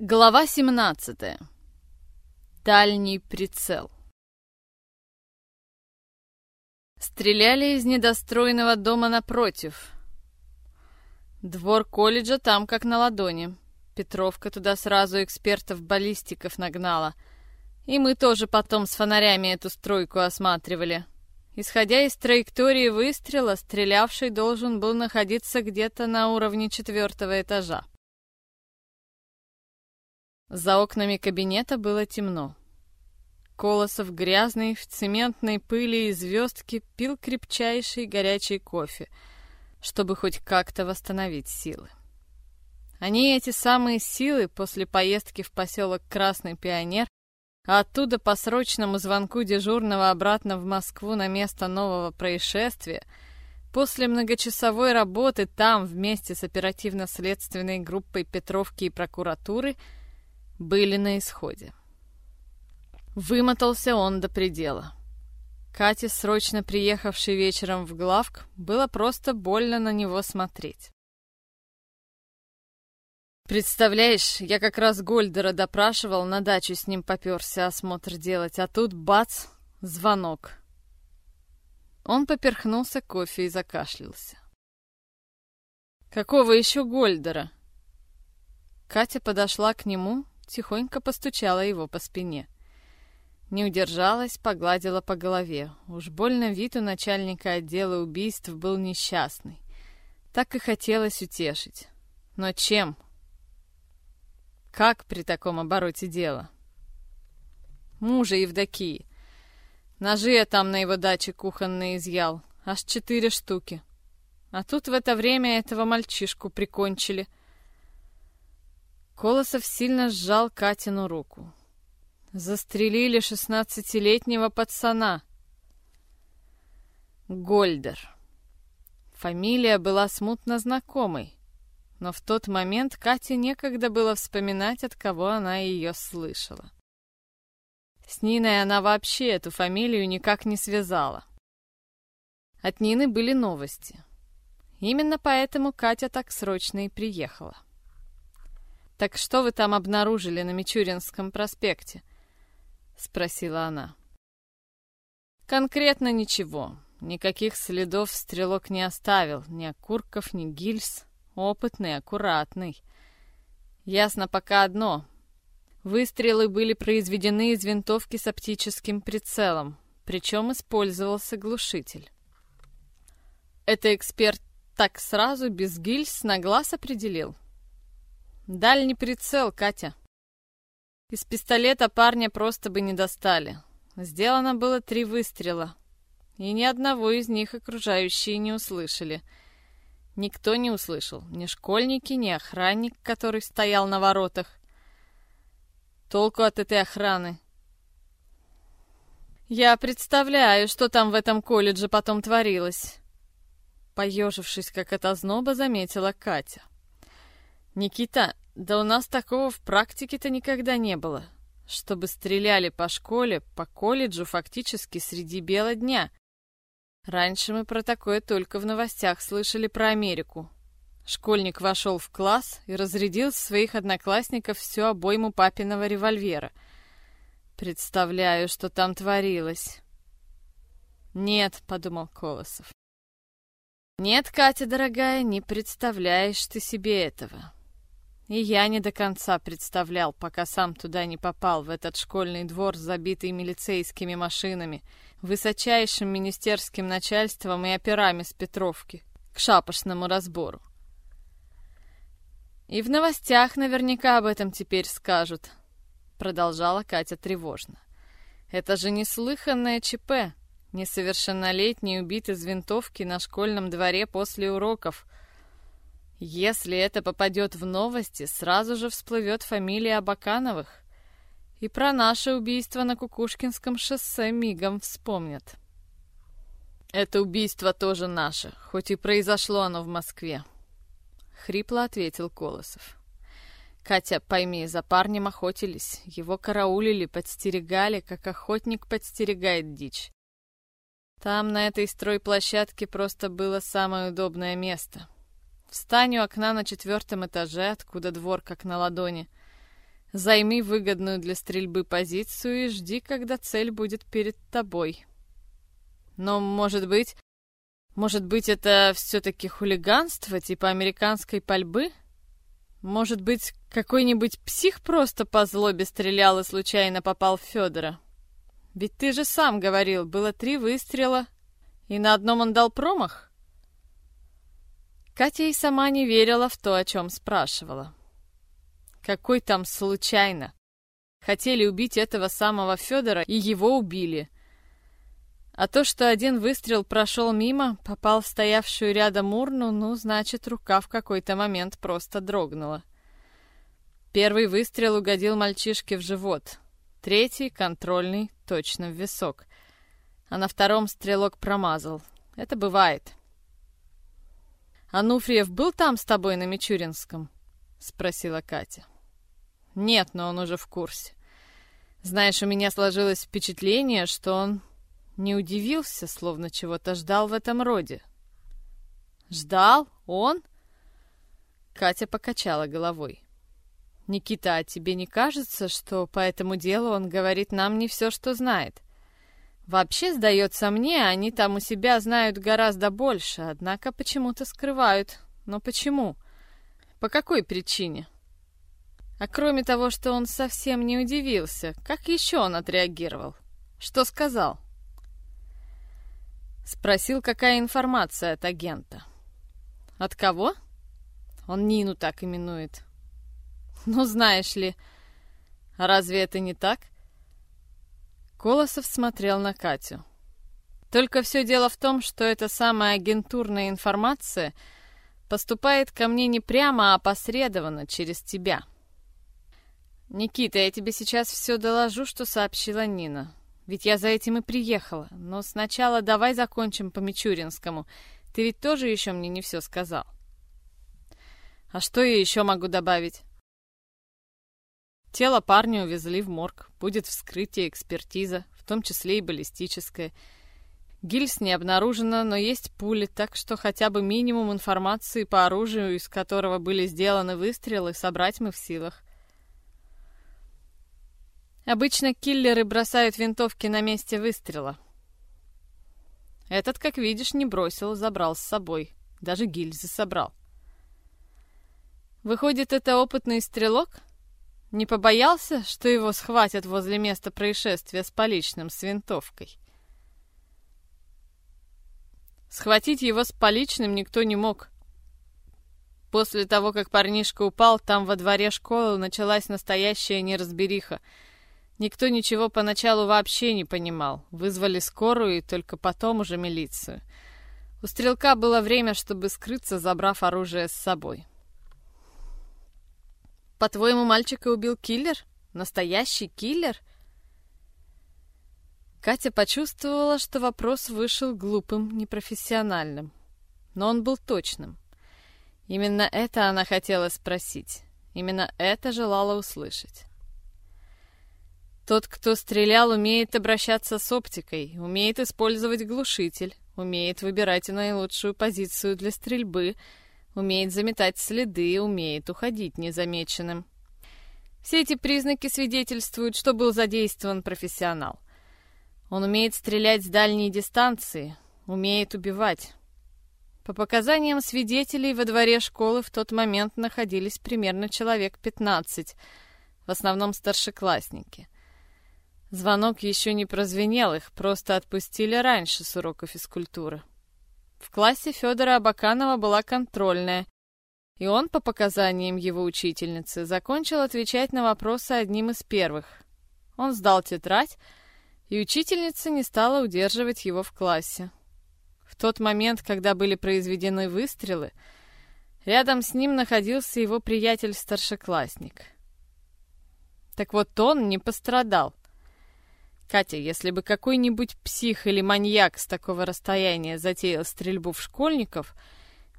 Глава 17. Дальний прицел. Стреляли из недостроенного дома напротив. Двор колледжа там как на ладони. Петровка туда сразу экспертов-баллистиков нагнала. И мы тоже потом с фонарями эту стройку осматривали. Исходя из траектории выстрела, стрелявший должен был находиться где-то на уровне четвертого этажа. За окнами кабинета было темно. Колосов грязный, в цементной пыли и звездке пил крепчайший горячий кофе, чтобы хоть как-то восстановить силы. Они, эти самые силы, после поездки в поселок Красный Пионер, а оттуда по срочному звонку дежурного обратно в Москву на место нового происшествия, после многочасовой работы там вместе с оперативно-следственной группой Петровки и прокуратуры – были на исходе. Вымотался он до предела. Кате, срочно приехавшей вечером в главк, было просто больно на него смотреть. Представляешь, я как раз Гольдера допрашивал, на дачу с ним попёрся осмотр делать, а тут бац, звонок. Он поперхнулся кофе и закашлялся. Какого еще Гольдера? Катя подошла к нему, тихонько постучала его по спине. Не удержалась, погладила по голове. Уж больно вид у начальника отдела убийств был несчастный. Так и хотелось утешить. Но чем? Как при таком обороте дела? Мужа Евдокии. Ножи я там на его даче кухонные изъял. Аж четыре штуки. А тут в это время этого мальчишку прикончили — Колосов сильно сжал Катину руку. Застрелили шестнадцатилетнего пацана. Гольдер. Фамилия была смутно знакомой, но в тот момент Кате некогда было вспоминать, от кого она ее слышала. С Ниной она вообще эту фамилию никак не связала. От Нины были новости. Именно поэтому Катя так срочно и приехала. «Так что вы там обнаружили на Мичуринском проспекте?» — спросила она. «Конкретно ничего. Никаких следов стрелок не оставил. Ни окурков, ни гильз. Опытный, аккуратный. Ясно пока одно. Выстрелы были произведены из винтовки с оптическим прицелом, причем использовался глушитель. Это эксперт так сразу, без гильз, на глаз определил?» Дальний прицел, Катя. Из пистолета парня просто бы не достали. Сделано было три выстрела. И ни одного из них окружающие не услышали. Никто не услышал. Ни школьники, ни охранник, который стоял на воротах. Толку от этой охраны. Я представляю, что там в этом колледже потом творилось. Поежившись, как от озноба, заметила Катя. «Никита, да у нас такого в практике-то никогда не было. Чтобы стреляли по школе, по колледжу фактически среди бела дня. Раньше мы про такое только в новостях слышали про Америку. Школьник вошел в класс и разрядил своих одноклассников всю обойму папиного револьвера. Представляю, что там творилось. «Нет», — подумал Колосов. «Нет, Катя, дорогая, не представляешь ты себе этого. И я не до конца представлял, пока сам туда не попал, в этот школьный двор, забитый милицейскими машинами, высочайшим министерским начальством и операми с Петровки, к шапошному разбору. И в новостях наверняка об этом теперь скажут, продолжала Катя тревожно. Это же неслыханное ЧП. Несовершеннолетний убит из винтовки на школьном дворе после уроков — если это попадет в новости, сразу же всплывет фамилия Абакановых. И про наше убийство на Кукушкинском шоссе мигом вспомнят. Это убийство тоже наше, хоть и произошло оно в Москве. Хрипло ответил Колосов. Катя, пойми, за парнем охотились, его караулили, подстерегали, как охотник подстерегает дичь. Там, на этой стройплощадке, просто было самое удобное место — Встань у окна на четвертом этаже, откуда двор как на ладони. Займи выгодную для стрельбы позицию и жди, когда цель будет перед тобой. Но, может быть... Может быть, это все-таки хулиганство, типа американской пальбы? Может быть, какой-нибудь псих просто по злобе стрелял и случайно попал в Федора? Ведь ты же сам говорил, было три выстрела, и на одном он дал промах? Катя и сама не верила в то, о чем спрашивала. Какой там случайно? Хотели убить этого самого Федора, и его убили. А то, что один выстрел прошел мимо, попал в стоявшую рядом урну, ну, значит, рука в какой-то момент просто дрогнула. Первый выстрел угодил мальчишке в живот, третий, контрольный, точно в висок. А на втором стрелок промазал. Это бывает. «Ануфриев был там с тобой на Мичуринском?» — спросила Катя. «Нет, но он уже в курсе. Знаешь, у меня сложилось впечатление, что он не удивился, словно чего-то ждал в этом роде. «Ждал? Он?» Катя покачала головой. «Никита, а тебе не кажется, что по этому делу он говорит нам не все, что знает? Вообще, сдается мне, они там у себя знают гораздо больше, однако почему-то скрывают. Но почему? По какой причине?» А кроме того, что он совсем не удивился, как еще он отреагировал? Что сказал? Спросил, какая информация от агента. От кого? Он Нину так именует. Ну, знаешь ли, разве это не так? Колосов смотрел на Катю. Только все дело в том, что эта самая агентурная информация поступает ко мне не прямо, а опосредованно, через тебя. Никита, я тебе сейчас все доложу, что сообщила Нина. Ведь я за этим и приехала. Но сначала давай закончим по Мичуринскому. Ты ведь тоже еще мне не все сказал. А что я еще могу добавить? Тело парня увезли в морг. Будет вскрытие, экспертиза, в том числе и баллистическая. Гильз не обнаружено, но есть пули, так что хотя бы минимум информации по оружию, из которого были сделаны выстрелы, собрать мы в силах. Обычно киллеры бросают винтовки на месте выстрела. Этот, как видишь, не бросил, забрал с собой. Даже гильзы собрал. Выходит, это опытный стрелок? Не побоялся, что его схватят возле места происшествия с поличным с винтовкой? Схватить его с поличным никто не мог. После того, как парнишка упал, там во дворе школы началась настоящая неразбериха — Никто ничего поначалу вообще не понимал. Вызвали скорую и только потом уже милицию. У стрелка было время, чтобы скрыться, забрав оружие с собой. «По-твоему, мальчика убил киллер? Настоящий киллер?» Катя почувствовала, что вопрос вышел глупым, непрофессиональным. Но он был точным. Именно это она хотела спросить. Именно это желала услышать. Тот, кто стрелял, умеет обращаться с оптикой, умеет использовать глушитель, умеет выбирать наилучшую позицию для стрельбы, умеет заметать следы, умеет уходить незамеченным. Все эти признаки свидетельствуют, что был задействован профессионал. Он умеет стрелять с дальней дистанции, умеет убивать. По показаниям свидетелей, во дворе школы в тот момент находились примерно человек 15, в основном старшеклассники. Звонок еще не прозвенел, их просто отпустили раньше с урока физкультуры. В классе Федора Абаканова была контрольная, и он, по показаниям его учительницы, закончил отвечать на вопросы одним из первых. Он сдал тетрадь, и учительница не стала удерживать его в классе. В тот момент, когда были произведены выстрелы, рядом с ним находился его приятель-старшеклассник. Так вот он не пострадал. Катя, если бы какой-нибудь псих или маньяк с такого расстояния затеял стрельбу в школьников,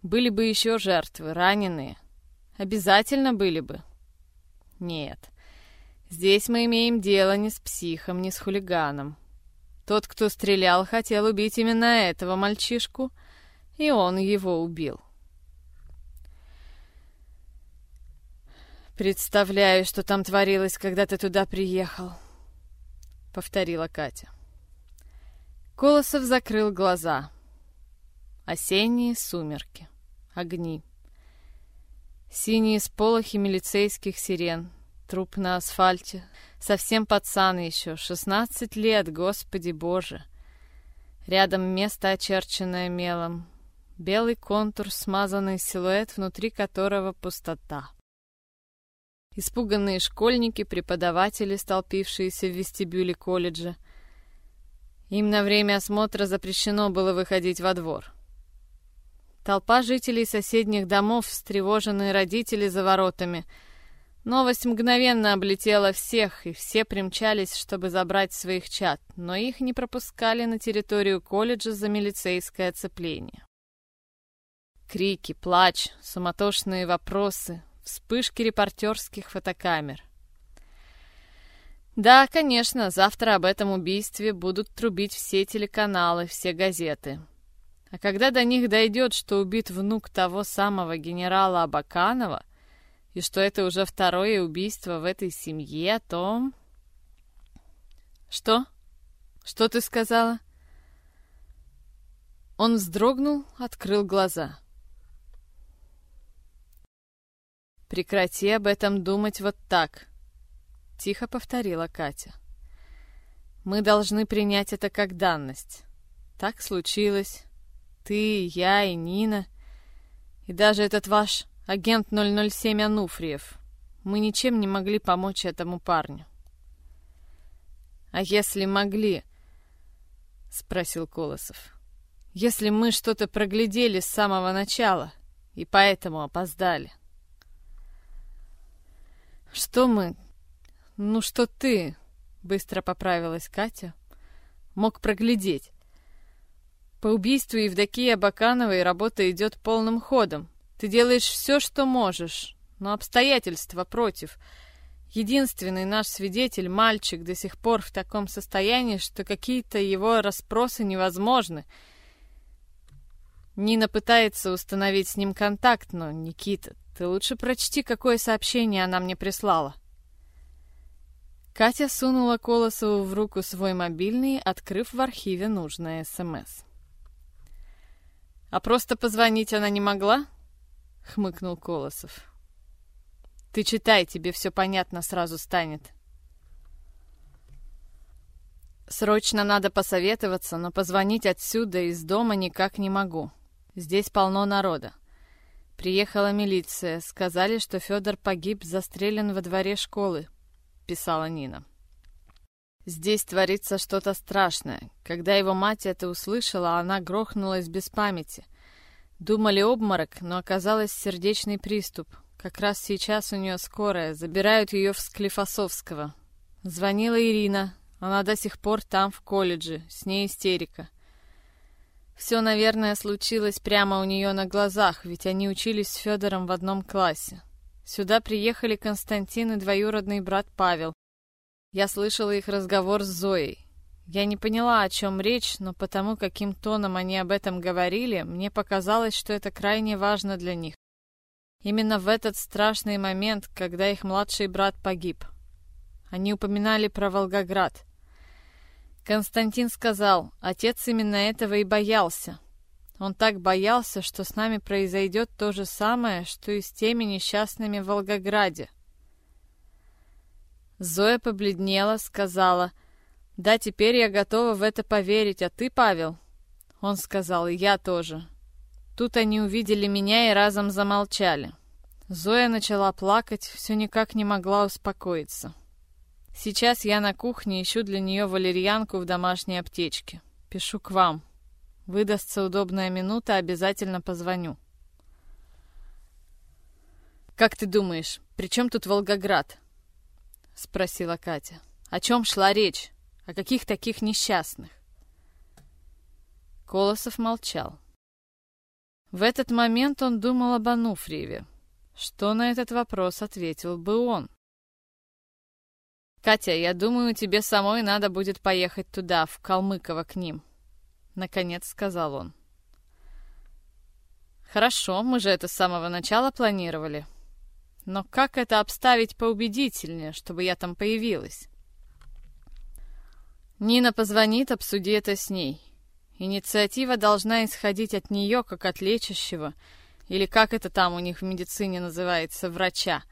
были бы еще жертвы, раненые. Обязательно были бы. Нет. Здесь мы имеем дело не с психом, не с хулиганом. Тот, кто стрелял, хотел убить именно этого мальчишку, и он его убил. Представляю, что там творилось, когда ты туда приехал, повторила Катя. Колосов закрыл глаза. Осенние сумерки, огни. Синие сполохи милицейских сирен, труп на асфальте, совсем пацан еще, шестнадцать лет, господи боже. Рядом место, очерченное мелом, белый контур, смазанный силуэт, внутри которого пустота. Испуганные школьники, преподаватели, столпившиеся в вестибюле колледжа. Им на время осмотра запрещено было выходить во двор. Толпа жителей соседних домов, встревоженные родители за воротами. Новость мгновенно облетела всех, и все примчались, чтобы забрать своих чад, но их не пропускали на территорию колледжа за милицейское оцепление. Крики, плач, суматошные вопросы, вспышки репортерских фотокамер. Да, конечно, завтра об этом убийстве будут трубить все телеканалы, все газеты. А когда до них дойдет, что убит внук того самого генерала Абаканова, и что это уже второе убийство в этой семье, то... Что? Что ты сказала? Он вздрогнул, открыл глаза. Прекрати об этом думать вот так, тихо повторила Катя. Мы должны принять это как данность. Так случилось. Ты, я и Нина. И даже этот ваш агент 007 Ануфриев. Мы ничем не могли помочь этому парню. А если могли? Спросил Колосов. Если мы что-то проглядели с самого начала и поэтому опоздали. Что мы? Ну что ты? Быстро поправилась Катя. Мог проглядеть. По убийству Евдокии Абакановой работа идет полным ходом. Ты делаешь все, что можешь, но обстоятельства против. Единственный наш свидетель, мальчик, до сих пор в таком состоянии, что какие-то его расспросы невозможны. Нина пытается установить с ним контакт, но, Никита, ты лучше прочти, какое сообщение она мне прислала. Катя сунула Колосову в руку свой мобильный, открыв в архиве нужное СМС. «А просто позвонить она не могла?» — хмыкнул Колосов. «Ты читай, тебе все понятно сразу станет». «Срочно надо посоветоваться, но позвонить отсюда из дома никак не могу. Здесь полно народа. Приехала милиция, сказали, что Федор погиб, застрелен во дворе школы», — писала Нина. Здесь творится что-то страшное. Когда его мать это услышала, она грохнулась без памяти. Думали обморок, но оказалось сердечный приступ. Как раз сейчас у нее скорая, забирают ее в Склифосовского. Звонила Ирина, она до сих пор там, в колледже, с ней истерика. Все, наверное, случилось прямо у нее на глазах, ведь они учились с Федором в одном классе. Сюда приехали Константин и двоюродный брат Павел. Я слышала их разговор с Зоей. Я не поняла, о чем речь, но потому, каким тоном они об этом говорили, мне показалось, что это крайне важно для них. Именно в этот страшный момент, когда их младший брат погиб. Они упоминали про Волгоград. Константин сказал, отец именно этого и боялся. Он так боялся, что с нами произойдет то же самое, что и с теми несчастными в Волгограде. Зоя побледнела, сказала, «Да, теперь я готова в это поверить, а ты, Павел?» Он сказал, «И я тоже». Тут они увидели меня и разом замолчали. Зоя начала плакать, все никак не могла успокоиться. Сейчас я на кухне ищу для нее валерьянку в домашней аптечке. Пишу к вам. Выдастся удобная минута, обязательно позвоню. «Как ты думаешь, при чем тут Волгоград?» — спросила Катя. «О чем шла речь? О каких таких несчастных?» Колосов молчал. В этот момент он думал об Ануфриеве. Что на этот вопрос ответил бы он? «Катя, я думаю, тебе самой надо будет поехать туда, в Калмыково, к ним», — наконец сказал он. «Хорошо, мы же это с самого начала планировали», Но как это обставить поубедительнее, чтобы я там появилась? Нина позвонит, обсуди это с ней. Инициатива должна исходить от нее, как от лечащего, или как это там у них в медицине называется, врача.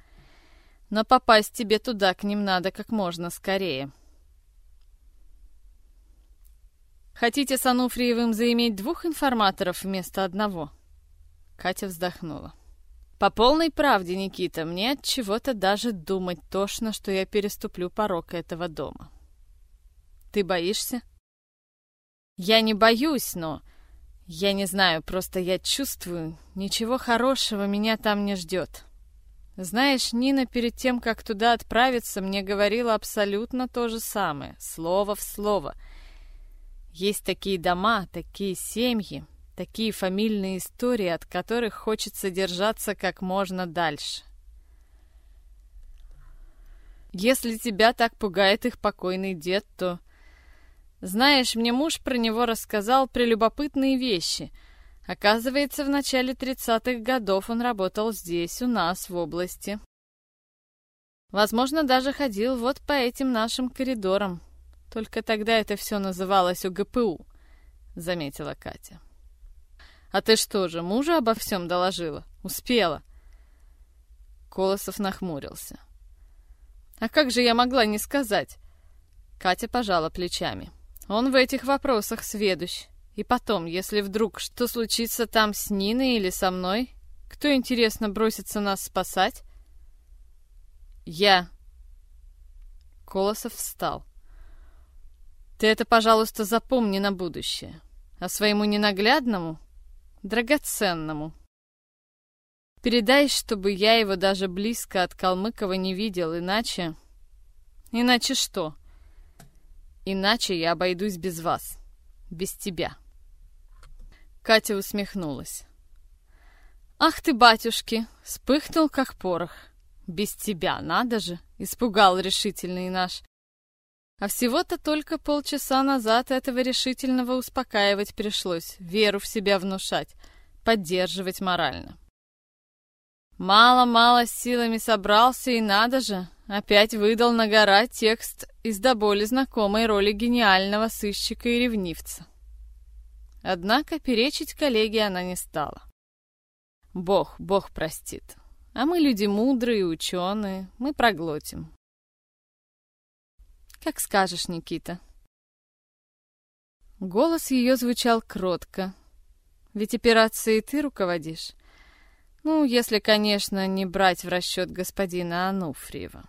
Но попасть тебе туда к ним надо как можно скорее. Хотите с Ануфриевым заиметь двух информаторов вместо одного? Катя вздохнула. По полной правде, Никита, мне от чего-то даже думать тошно, что я переступлю порог этого дома. Ты боишься? Я не боюсь, но... Я не знаю, просто я чувствую, ничего хорошего меня там не ждет. Знаешь, Нина перед тем, как туда отправиться, мне говорила абсолютно то же самое, слово в слово. Есть такие дома, такие семьи, такие фамильные истории, от которых хочется держаться как можно дальше. Если тебя так пугает их покойный дед, то знаешь, мне муж про него рассказал прелюбопытные вещи. Оказывается, в начале тридцатых годов он работал здесь, у нас, в области. Возможно, даже ходил вот по этим нашим коридорам. Только тогда это все называлось УГПУ, заметила Катя. А ты что же, мужа обо всем доложила? Успела? Колосов нахмурился. А как же я могла не сказать? Катя пожала плечами. Он в этих вопросах сведущ. И потом, если вдруг что случится там с Ниной или со мной, кто, интересно, бросится нас спасать? Я. Колосов встал. Ты это, пожалуйста, запомни на будущее. А своему ненаглядному, драгоценному. Передай, чтобы я его даже близко от Калмыкова не видел, иначе... Иначе что? Иначе я обойдусь без вас. Без тебя. Катя усмехнулась. Ах ты, батюшки, вспыхнул как порох. Без тебя, надо же, испугал решительный наш. А всего-то только полчаса назад этого решительного успокаивать пришлось, веру в себя внушать, поддерживать морально. Мало-мало силами собрался, и надо же, опять выдал на гора текст из до боли знакомой роли гениального сыщика и ревнивца. Однако перечить коллеге она не стала. Бог, Бог простит. А мы люди мудрые ученые, мы проглотим. Как скажешь, Никита. Голос ее звучал кротко. Ведь операцией ты руководишь. Ну, если, конечно, не брать в расчет господина Ануфриева.